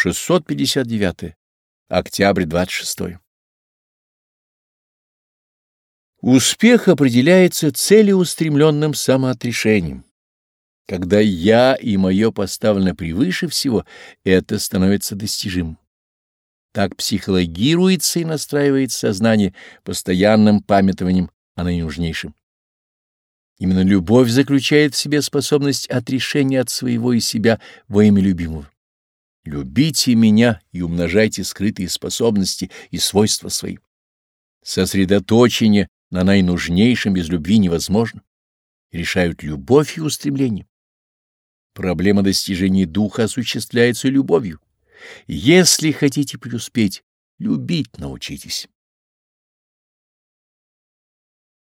659. Октябрь 26. Успех определяется целеустремленным самоотрешением. Когда «я» и мое поставлено превыше всего, это становится достижимым. Так психологируется и настраивает сознание постоянным памятованием о наинужнейшем. Именно любовь заключает в себе способность отрешения от своего и себя во имя любимого. Любите меня и умножайте скрытые способности и свойства свои. Сосредоточение на наинужнейшем без любви невозможно. Решают любовь и устремление. Проблема достижения духа осуществляется любовью. Если хотите преуспеть, любить научитесь.